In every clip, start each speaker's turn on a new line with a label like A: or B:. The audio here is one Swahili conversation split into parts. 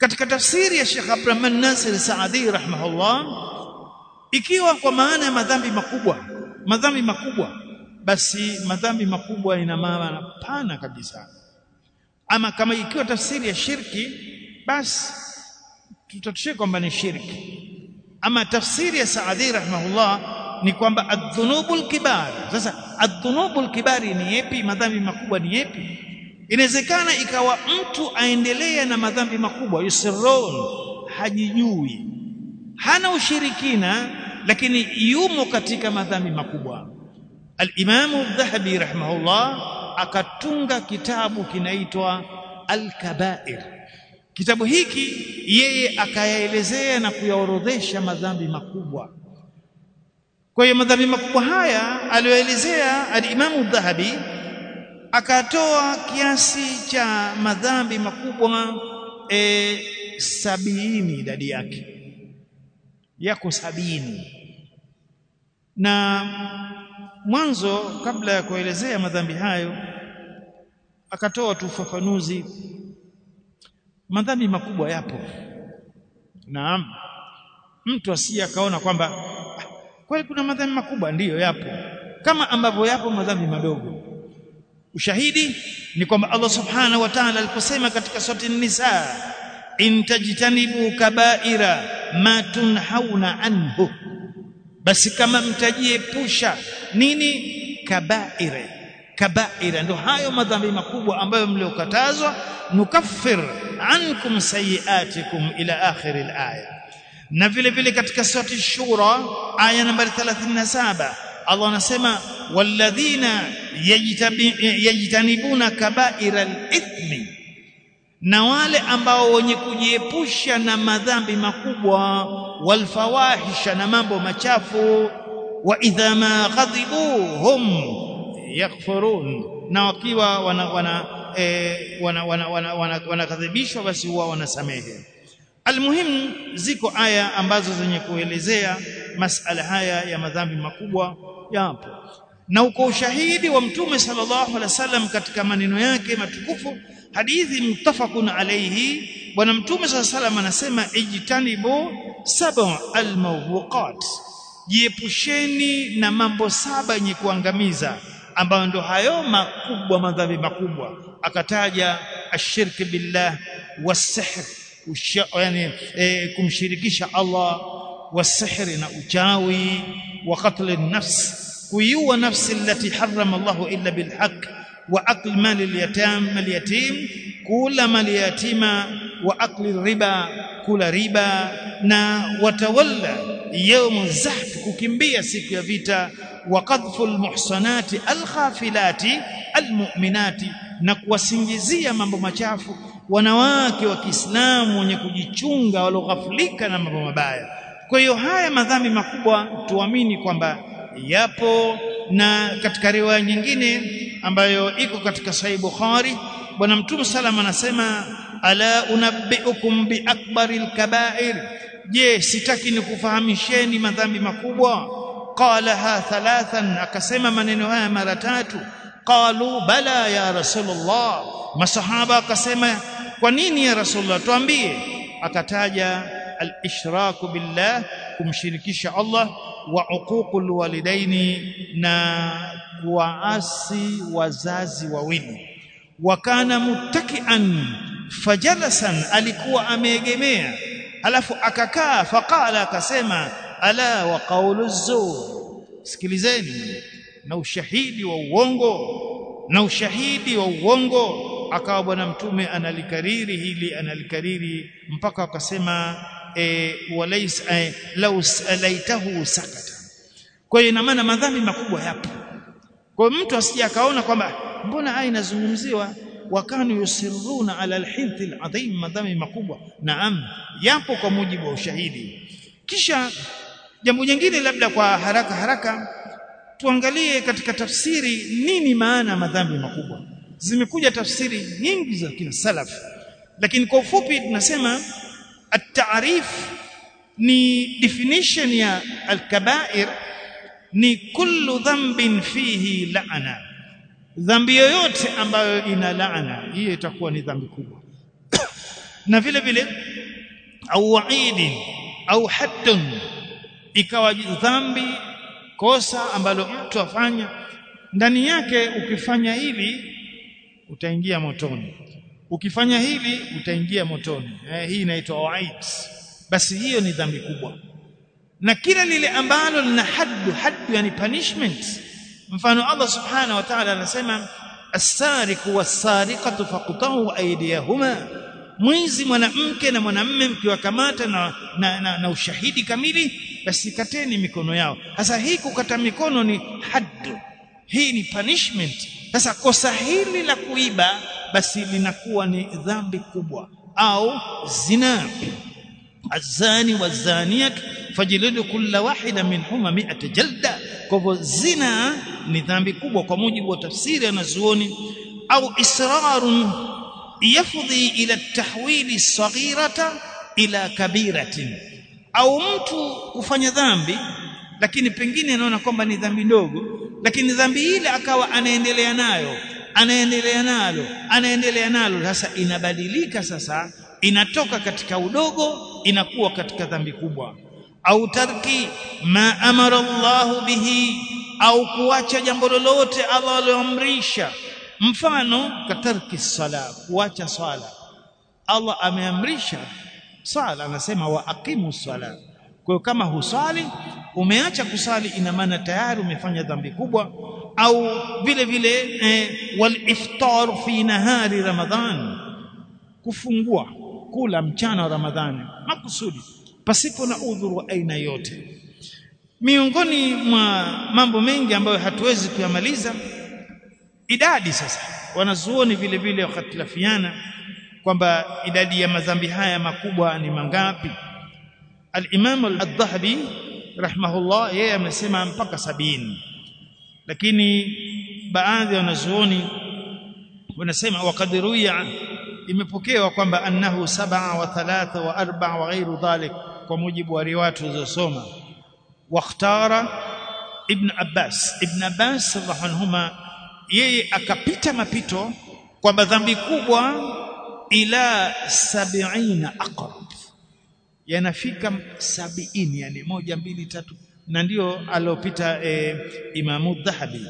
A: katika tafsiri ya Sheikh Abdurrahman Nasir Saadi rahimahullah ikiwa kwa maana ya madhambi makubwa madhambi makubwa basi madhambi makubwa ina maana pana kabisa. Ama kama ikiwa tafsiri ya shirki basi tutatushia kwamba ni shirki. Ama tafsiri ya Saadi rahimahullah ni kwamba adhunubul kibar. Sasa adhunubul kibari ni yapi madhambi makubwa ni yapi inawezekana ikawa mtu aendelea na madhambi makubwa yusirun hajijui hana ushirikina lakini yumo katika madhambi makubwa. al-Imam al-Dhahabi rahimahullah akatunga kitabu kinaitwa al-Kaba'ir. Kitabu hiki yeye akayaelezea na kuyaorodhesha madhambi makubwa. Kwa hiyo madhambi makubwa haya aliyoelezea al-Imam al-Dhahabi akatoa kiasi cha madhambi makubwa e, sabini idadi yake. Yako sabini. Na mwanzo kabla ya kuelezea madhambi hayo akatoa tu ufafanuzi. Madhambi makubwa yapo. Naam. Mtu asiye akaona kwamba kweli kuna madhambi makubwa? Ndiyo yapo. Kama ambavyo yapo madhambi madogo ushahidi ni kwamba Allah subhanahu wa ta'ala aliposema katika surati an-nisa intajtanibu kaba'ira ma tunhauna anhu basi kama mtajiepusha nini? Kabaire. Kaba'ira ndio hayo madhambi makubwa ambayo mliokatazwa. Nukaffir ankum sayiatikum ila akhir al-aya na vile vile katika surati shura aya nambari 37 Allah anasema walladhina yajtanibuna kaba'ira al-ithmi na wale ambao wenye kujiepusha na madhambi makubwa walfawahisha na mambo machafu wa idha ma ghadibu hum yaghfurun na wakiwa wana wana e, wana wana wanakadhibishwa wana, wana basi huwa wanasamehe. Almuhimu ziko aya ambazo zenye kuelezea masala haya ya madhambi makubwa yapo na uko ushahidi wa mtume sallallahu alaihi wasallam katika maneno yake matukufu hadithi mutafakun alayhi bwana mtume sallallahu alaihi wasallam anasema ijtanibu sab'a almawqat jiepusheni na mambo saba yenye kuangamiza ambayo ndio hayo makubwa madhambi makubwa. Akataja ashirki billah wasihr yani e, kumshirikisha Allah wasihri na uchawi wa qatl an-nafs kuiua nafsi allati harrama Allah illa bilhaq wa akl mali al-yatim al-yatim kula mali yatima wa akli riba kula riba na watawalla yawm zahf kukimbia siku ya vita wa qadhfu al-muhsanati al-khafilati al-mu'minati na kuwasingizia mambo machafu wanawake wa Kiislamu wenye kujichunga walioghaflika na mambo mabaya kwa hiyo haya madhambi makubwa tuamini kwamba yapo na katika riwaya nyingine ambayo iko katika sahih Bukhari bwana mtume salama anasema ala unabbiukum bi akbaril kaba'ir. Je sitaki nikufahamisheni madhambi makubwa? Qalaha thalathan akasema maneno haya mara tatu. Qalu bala ya rasulullah. Masahaba akasema kwa nini ya rasulullah? Tuambie. Akataja al-ishraku billah kumshirikisha Allah wa uququl walidaini na kuwaasi wazazi wawili. Wakana muttakian fajalasan alikuwa ameegemea alafu akakaa faqala akasema ala wa qawlu zur sikilizeni na ushahidi wa uongo na ushahidi wa uongo. Akawa bwana mtume analikariri hili analikariri mpaka akasema e, e, law laitahu sakata. Kwa hiyo ina maana madhambi makubwa yapo. Kwa mtu asije akaona kwamba mbona aya inazungumziwa? Wakanu yusirruna ala alhinthi aladhim madhambi makubwa. Naam yapo kwa mujibu wa ushahidi. Kisha jambo jingine labda kwa haraka haraka tuangalie katika tafsiri nini maana madhambi makubwa. Zimekuja tafsiri nyingi za kina salaf lakini kwa ufupi tunasema at-ta'rif ni definition ya al-kaba'ir ni kullu dhanbin fihi la'na dhambi yoyote ambayo ina laana hiyo itakuwa ni dhambi kubwa. Na vile vile au waidi au haddun ikawa dhambi kosa ambalo mtu afanya ndani yake ukifanya hili utaingia motoni ukifanya hili utaingia motoni. Eh, hii inaitwa waid basi hiyo ni dhambi kubwa. Na kila lile ambalo lina haddu haddu yani punishment mfano Allah subhanahu wa ta'ala anasema as-sariqu was-sariqatu faqta'u aydiyahuma. Mwizi mwanamke na mwanamme mkiwakamata na, na, na, na ushahidi kamili basi kateni mikono yao. Sasa hii kukata mikono ni haddu. Hii ni punishment. Sasa kosa hili la kuiba basi linakuwa ni dhambi kubwa au zina. Azani wazaniyat fajlidu kulla wahida minhuma 100 jalda. Kwa hivyo zina ni dhambi kubwa kwa mujibu wa tafsiri anazuoni au israrun yafdhi ila tahwili saghirata ila kabiratin. Au mtu kufanya dhambi lakini pengine anaona kwamba ni dhambi ndogo lakini dhambi ile akawa anaendelea nayo anaendelea nalo anaendelea nalo. Sasa inabadilika sasa inatoka katika udogo inakuwa katika dhambi kubwa. Au tarki ma amara Allahu bihi au kuacha jambo lolote Allah alioamrisha mfano katarki sala kuacha swala. Allah ameamrisha swala anasema wa aqimu swala kwa hiyo kama husali umeacha kusali ina maana tayari umefanya dhambi kubwa. Au vile vile eh, wal iftar fi nahari ramadhan kufungua kula mchana wa ramadhani makusudi. Pasipo na udhuru wa aina yote. Miongoni mwa mambo mengi ambayo hatuwezi kuyamaliza idadi sasa. Wanazuoni vile vile wakatilafiana kwamba idadi ya madhambi haya makubwa ni mangapi al-Imam al-Dhahabi rahimahullah yeye amesema mpaka sabini. Lakini baadhi ya wanazuoni wanasema wakadiruya imepokewa kwamba annahu sab'a wa thalatha wa arba' wa ghairu dhalik kwa mujibu wa riwaya tulizosoma. Wakhtara ibn Abbas. Ibn Abbas radhiallahu yeye akapita mapito kwamba dhambi kubwa ila sab'ina aqrab yanafika sabiini yani moja mbili tatu. Na ndio aliopita e, Imamu Dhahabi.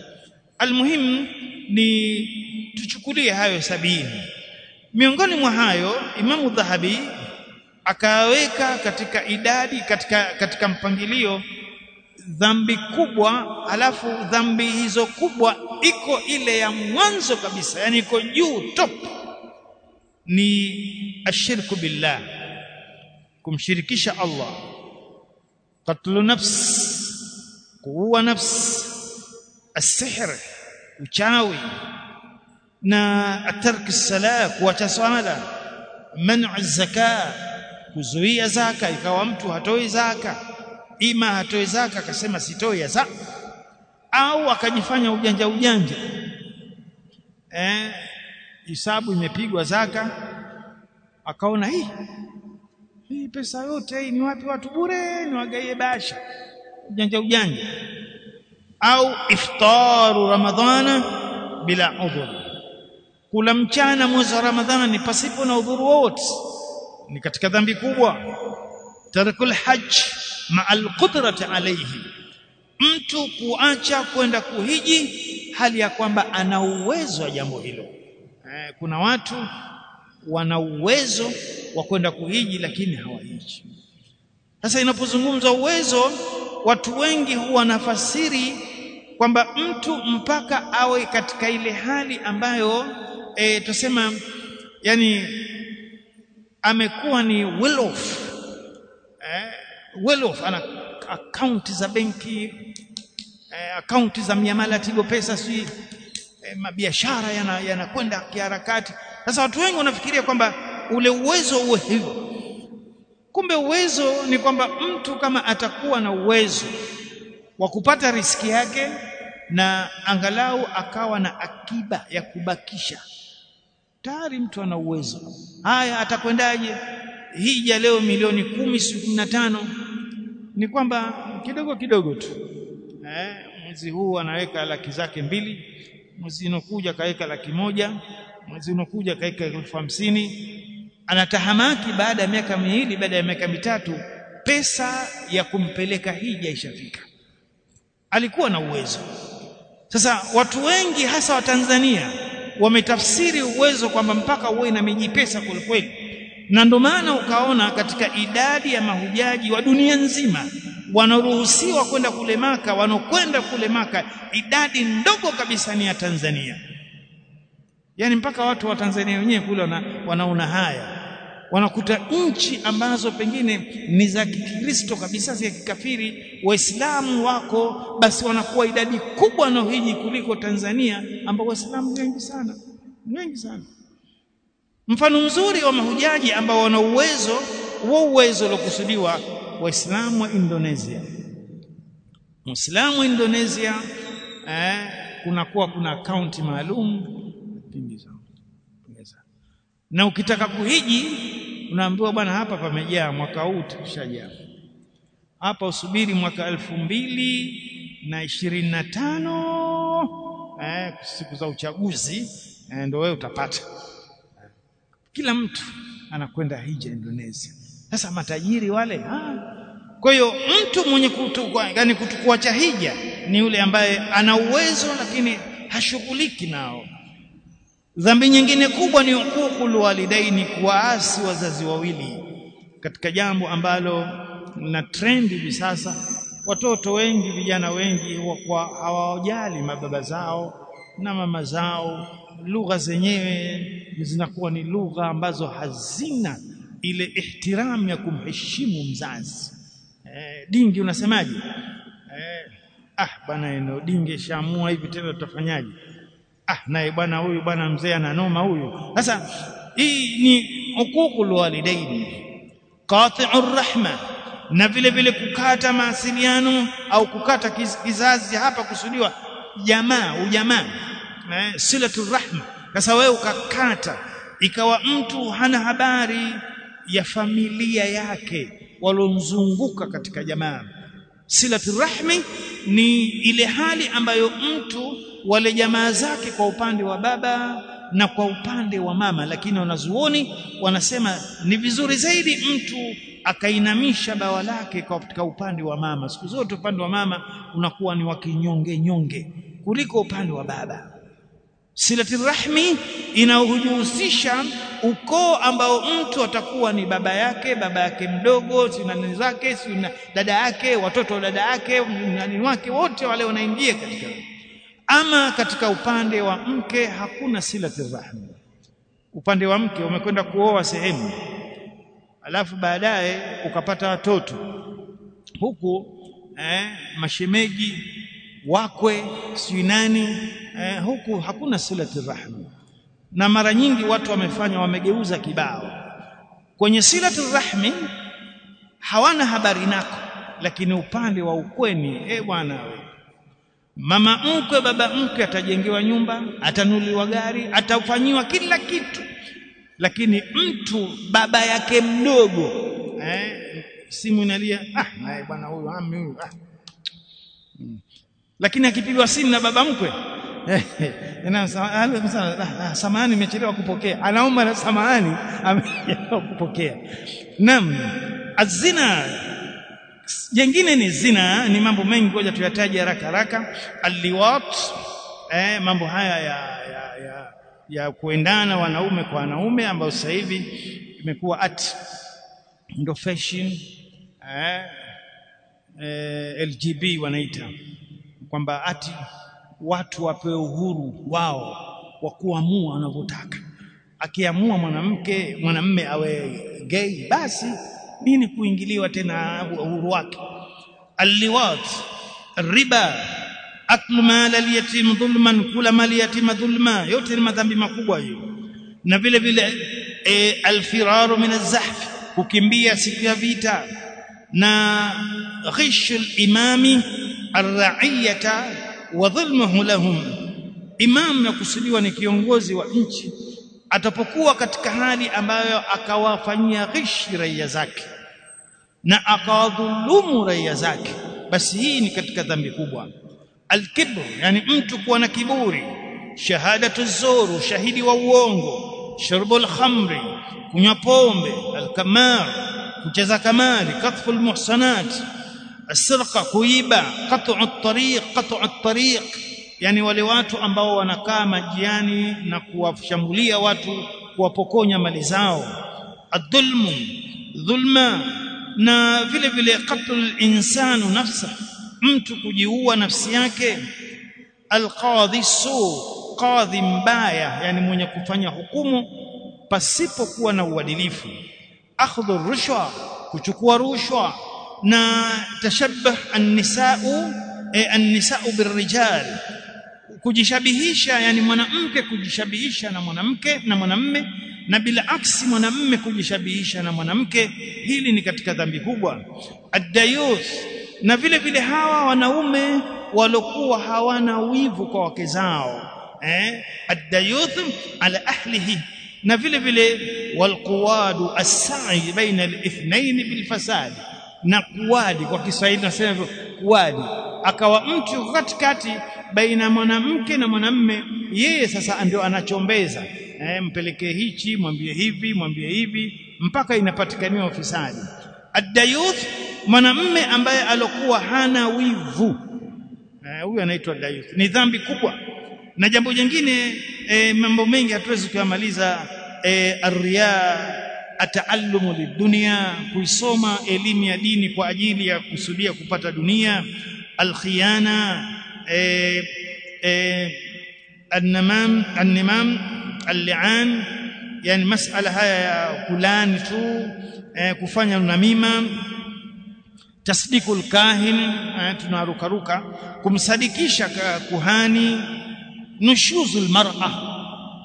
A: Almuhimu ni tuchukulie hayo sabiini miongoni mwa hayo Imamu Dhahabi akaweka katika idadi katika katika mpangilio dhambi kubwa alafu dhambi hizo kubwa iko ile ya mwanzo kabisa yani iko juu top. Ni ashirku billah kumshirikisha Allah. Qatlu nafs kuua nafs asihr uchawi na atarki sala kuacha swala man'u zaka kuzuia zaka ikawa mtu hatoi zaka ima hatoi zaka akasema sitoi za au akajifanya ujanja ujanja. Eh hisabu imepigwa zaka akaona hii hii pesa yote hii ni wapi? Watu bure ni wagaie basha. Ujanja ujanja. Au iftaru ramadhana bila udhur kula mchana mwezi wa ramadhana ni pasipo na udhuru wote ni katika dhambi kubwa. Tarkul hajj ma'al qudrati alayhi. Mtu kuacha kwenda kuhiji hali ya kwamba ana uwezo wa jambo hilo. Eh, kuna watu wana uwezo wa kwenda kuhiji lakini hawahiji. Sasa inapozungumzwa uwezo watu wengi huwa nafasiri kwamba mtu mpaka awe katika ile hali ambayo e, tusema yani amekuwa ni well off eh, well off ana akaunti za benki eh, akaunti za miamala tigo pesa si eh, mabiashara yanakwenda yana kiharakati. Sasa watu wengi wanafikiria kwamba ule uwezo uwe hivyo. Kumbe uwezo ni kwamba mtu kama atakuwa na uwezo wa kupata riski yake na angalau akawa na akiba ya kubakisha. Tayari mtu ana uwezo. Haya atakwendaje? Hija leo milioni kumi siku na tano. Ni kwamba kidogo kidogo tu. Eh, mwezi huu anaweka laki zake mbili. Mwezi unokuja kaweka laki moja. Mwezi unokuja kaweka elfu hamsini anatahamaki baada ya miaka miwili baada ya miaka mitatu pesa ya kumpeleka hija ishafika alikuwa na uwezo. Sasa watu wengi hasa wa Tanzania wametafsiri uwezo kwamba mpaka uwe na miji pesa kwelikweli na ndio maana ukaona katika idadi ya mahujaji wa dunia nzima wanaruhusiwa kwenda kule maka wanokwenda kule maka idadi ndogo kabisa ni ya Tanzania. Yani mpaka watu wa Tanzania wenyewe kule wanaona haya wanakuta nchi ambazo pengine ni za Kikristo kabisa za kikafiri waislamu wako basi wanakuwa idadi kubwa na hiji kuliko Tanzania ambao waislamu wengi sana wengi sana. Mfano mzuri wa mahujaji ambao wana uwezo wa uwezo uliokusudiwa waislamu wa Indonesia. Muislamu wa Indonesia eh, kunakuwa kuna akaunti maalum na ukitaka kuhiji unaambiwa bwana hapa pamejaa mwaka huu tushajaa hapa usubiri mwaka elfu mbili na ishirini na tano eh, siku za uchaguzi eh, ndio wewe utapata. Kila mtu anakwenda hija Indonesia. Sasa matajiri wale ha? kwa hiyo mtu mwenye kutukua, yani kutukuacha hija ni yule ambaye ana uwezo lakini hashughuliki nao dhambi nyingine kubwa ni hukuku walidaini kuwaasi wazazi wawili. Katika jambo ambalo na trend hivi sasa watoto wengi vijana wengi kwa hawajali mababa zao na mama zao. Lugha zenyewe zinakuwa ni lugha ambazo hazina ile ihtiramu ya kumheshimu mzazi. E, dingi unasemaje? Eh, ah bana eno dingi shamua hivi tena tutafanyaje ah naye bwana huyu bwana mzee ananoma huyu. Sasa hii ni hukukul walidaini. Qati'ur rahma. Na vile vile kukata mawasiliano au kukata kizazi hapa kusudiwa jamaa ujamaa. Eh, silatul rahma. Sasa wewe ukakata ikawa mtu hana habari ya familia yake walomzunguka katika jamaa silatul rahmi ni ile hali ambayo mtu wale jamaa zake kwa upande wa baba na kwa upande wa mama. Lakini wanazuoni wanasema ni vizuri zaidi mtu akainamisha bawa lake katika upande wa mama. Siku zote upande wa mama unakuwa ni wa kinyonge nyonge kuliko upande wa baba. Silati rahmi inahujihusisha ukoo ambao mtu atakuwa ni baba yake baba yake mdogo sinani zake sina dada yake watoto wa dada yake nani wake wote wale wanaingia katika ama katika upande wa mke hakuna silati rahmi upande wa mke umekwenda kuoa sehemu alafu baadaye ukapata watoto. Huku eh, mashemeji wakwe sijui nani eh, huku hakuna silati rahmi na mara nyingi watu wamefanya wamegeuza kibao kwenye silatu rahmi hawana habari nako lakini upande wa ukweni eh bwana mama mkwe baba mkwe atajengewa nyumba atanuliwa gari atafanyiwa kila kitu lakini mtu baba yake mdogo eh, simu inalia ah naye bwana huyu ami huyu ah. hmm. lakini akipigwa simu na baba mkwe samahani imechelewa kupokea. Anaomba samahani amechelewa kupokea. Naam azina jengine ni zina ni mambo mengi ngoja tuyataje haraka haraka. Alliwat eh, mambo haya ya, ya, ya, ya kuendana wanaume kwa wanaume ambao sasa hivi imekuwa at ndo fashion eh, eh, LGB wanaita. Kwamba ati watu wapewe uhuru wao wa kuamua wanavyotaka. Akiamua mwanamke mwanamme awe gay basi nini kuingiliwa tena uhuru wake? Alliwat riba aklu mal alyatim dhulman kula mali yatima dhulma yote ni madhambi makubwa hiyo. Na vile vile e, alfiraru min azhaf kukimbia siku ya vita. Na ghishu limami arraiyata wa dhulmuhu lahum. Imam yakusudiwa ni kiongozi wa nchi atapokuwa katika hali ambayo akawafanyia ghishi raia zake na akawadhulumu raia zake basi hii ni katika dhambi kubwa. Alkibru yani mtu kuwa na kiburi shahadatu zuru shahidi wa uongo shurbul khamri kunywa pombe alkamar kucheza kamari kathful muhsanat asirqa kuiba qat'u at-tariq qat'u at-tariq. Yani wale watu ambao wanakaa majiani na kuwashambulia watu kuwapokonya mali zao. Adhulmu dhulma na vile vile qatlul insanu nafsa. Mtu kujiua nafsi yake. Alqadhi su qadhi mbaya yani mwenye kufanya hukumu pasipokuwa na uadilifu. Akhdhu rushwa kuchukua rushwa na tashabbah an-nisa'u e, an-nisa'u birrijal. Kujishabihisha yani mwanamke kujishabihisha na mwanamke na mwanamme na bila aksi mwanamme kujishabihisha na mwanamke. Hili ni katika dhambi kubwa. Ad-dayuth na vile vile hawa wanaume walokuwa hawana wivu kwa wake zao. Eh ad-dayuth ala ahlihi. Na vile vile walquwadu as-sa'i baina al-ithnain bil fasad na kuwadi. Kwa Kiswahili nasema hivyo kuwadi. Akawa mtu katikati baina mwanamke na mwanamme yeye sasa ndio anachombeza. Eh, mpelekee hichi mwambie hivi mwambie hivi mpaka inapatikaniwa ufisadi. Ad-dayuth mwanamme ambaye alokuwa hana wivu. Huyu eh, anaitwa dayuth. Ni dhambi kubwa. Na jambo jingine eh, mambo mengi hatuwezi kuyamaliza eh, arriya ataallumu lidunia kuisoma elimu ya dini kwa ajili ya kusudia kupata dunia. Alkhiyana eh, eh, annamam annimam al-li'an yani masala haya ya kulani tu eh, kufanya namima. Tasdikul kahin eh, tunarukaruka kumsadikisha kuhani. Nushuzul mar'a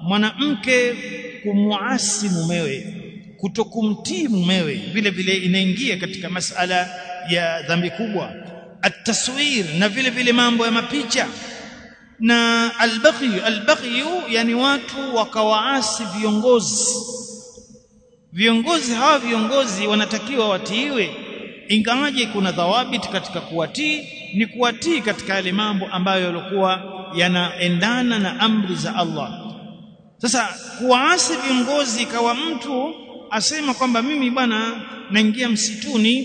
A: mwanamke kumuasi mumewe kutokumtii mumewe vile vile inaingia katika masala ya dhambi kubwa at-taswir na vile vile mambo ya mapicha na albaghi albaghi yani watu wakawaasi viongozi. Viongozi hawa viongozi wanatakiwa watiiwe ingawaje kuna dhawabit katika kuwatii ni kuwatii katika yale mambo ambayo yalikuwa yanaendana na amri za Allah. Sasa kuwaasi viongozi kawa mtu asema kwamba mimi bwana naingia msituni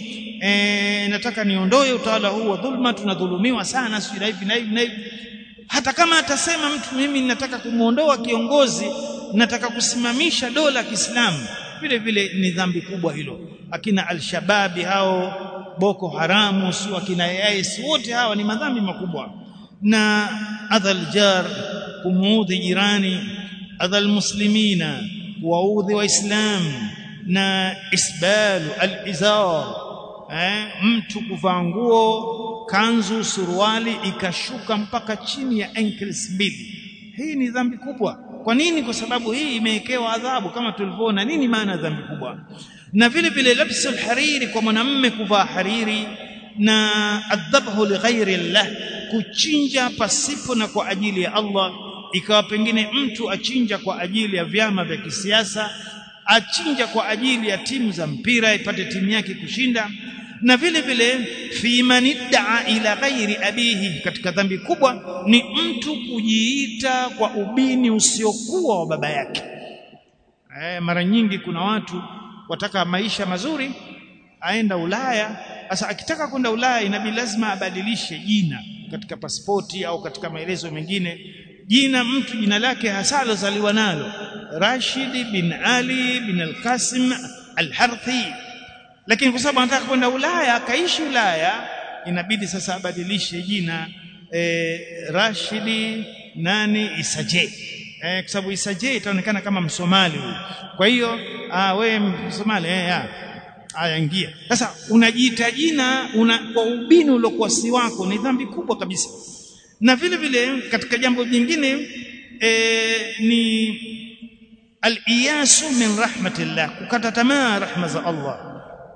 A: e, nataka niondoe utawala huu wa dhulma tunadhulumiwa sana sio hivi na hivi na hivi. Hata kama atasema mtu mimi nataka kumuondoa kiongozi nataka kusimamisha dola Kiislamu vile vile ni dhambi kubwa hilo. Akina alshababi hao boko haramu sio akina IS wote hawa ni madhambi makubwa. Na adhal jar kumuudhi jirani. Adhal muslimina kuwaudhi waislamu na isbalu alizar eh, mtu kuvaa nguo kanzu suruali ikashuka mpaka chini ya ankles mbili hii ni dhambi kubwa. Kwa nini? Kwa sababu hii imewekewa adhabu kama tulivyoona. Nini maana dhambi kubwa? Na vile vile labsul hariri kwa mwanamme kuvaa hariri na adhabhu lighairi llah kuchinja pasipo na kwa ajili ya Allah. Ikawa pengine mtu achinja kwa ajili ya vyama vya kisiasa achinja kwa ajili ya timu za mpira ipate timu yake kushinda. Na vile vile fi maniddaa ila ghairi abihi katika dhambi kubwa ni mtu kujiita kwa ubini usiokuwa wa baba yake. Eh, mara nyingi kuna watu wataka maisha mazuri aenda Ulaya. Sasa akitaka kwenda Ulaya inabidi lazima abadilishe jina katika pasipoti au katika maelezo mengine. Jina mtu jina lake hasa alozaliwa nalo Rashid bin Ali bin Al-Qasim Al-Harthi. Lakini kwa sababu anataka kwenda Ulaya akaishi Ulaya inabidi sasa abadilishe jina e, Rashidi nani Isaje. E, kwa sababu Isaje itaonekana kama Msomali huyu. Kwa hiyo wewe Msomali eh haya ingia. Sasa unajiita jina una, kwa ubini uliokuwa si wako ni dhambi kubwa kabisa. Na vile vile katika jambo jingine e, ni al-iyasu min rahmatillah kukata tamaa rahma za Allah.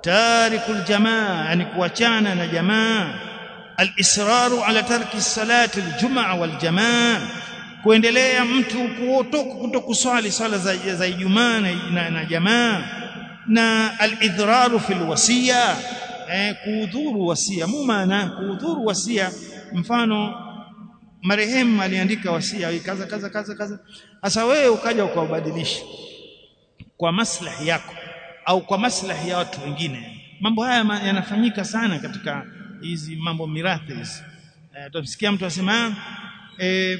A: Tarikul jamaa yani kuachana na jamaa. Al-israru ala tarki salati al-jum'a wal jamaa kuendelea mtu kutokuswali sala za, za Ijumaa na, na, na jamaa. Na al-idraru fil wasiya eh, kuudhuru wasia mumana kuudhuru wasia mfano marehemu aliandika wasia kaza kaza kaza kaza. Sasa wewe ukaja ukaubadilisha kwa maslahi yako au kwa maslahi ya watu wengine mambo haya yanafanyika sana katika hizi mambo mirathi hizi. E, tutamsikia mtu asema e,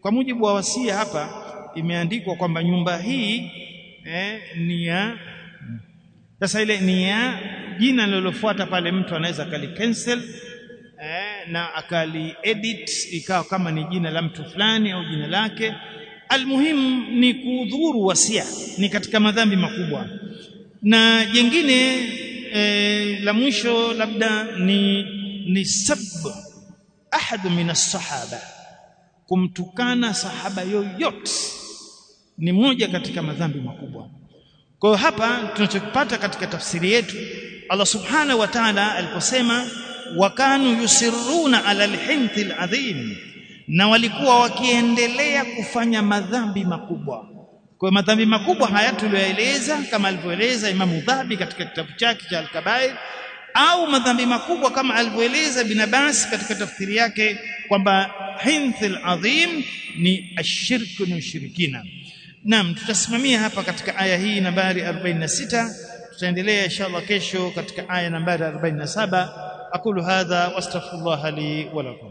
A: kwa mujibu wa wasia hapa imeandikwa kwamba nyumba hii e, ni ya sasa ile ni ya jina lililofuata pale mtu anaweza kali cancel na akali edit ikawa kama ni jina la mtu fulani au jina lake. Almuhimu ni kudhuru wasia ni katika madhambi makubwa. Na jingine e, la mwisho labda ni ni sab ahadu min as-sahaba kumtukana sahaba yoyote ni moja katika madhambi makubwa. Kwa hapa tunachopata katika tafsiri yetu Allah subhanahu wa ta'ala aliposema wakanu yusiruna ala alhinthi aladhim na walikuwa wakiendelea kufanya madhambi makubwa. Kwa madhambi makubwa haya tuliyoeleza kama alivyoeleza Imam Dhabi katika kitabu chake cha Al-Kabair au madhambi makubwa kama alivyoeleza Ibn Abbas katika tafsiri yake kwamba hinthil adhim ni ashirku ni ushirikina. Naam tutasimamia hapa katika aya hii nambari 46 tutaendelea inshallah kesho katika aya nambari 47 أقول هذا وأستغفر الله لي ولكم.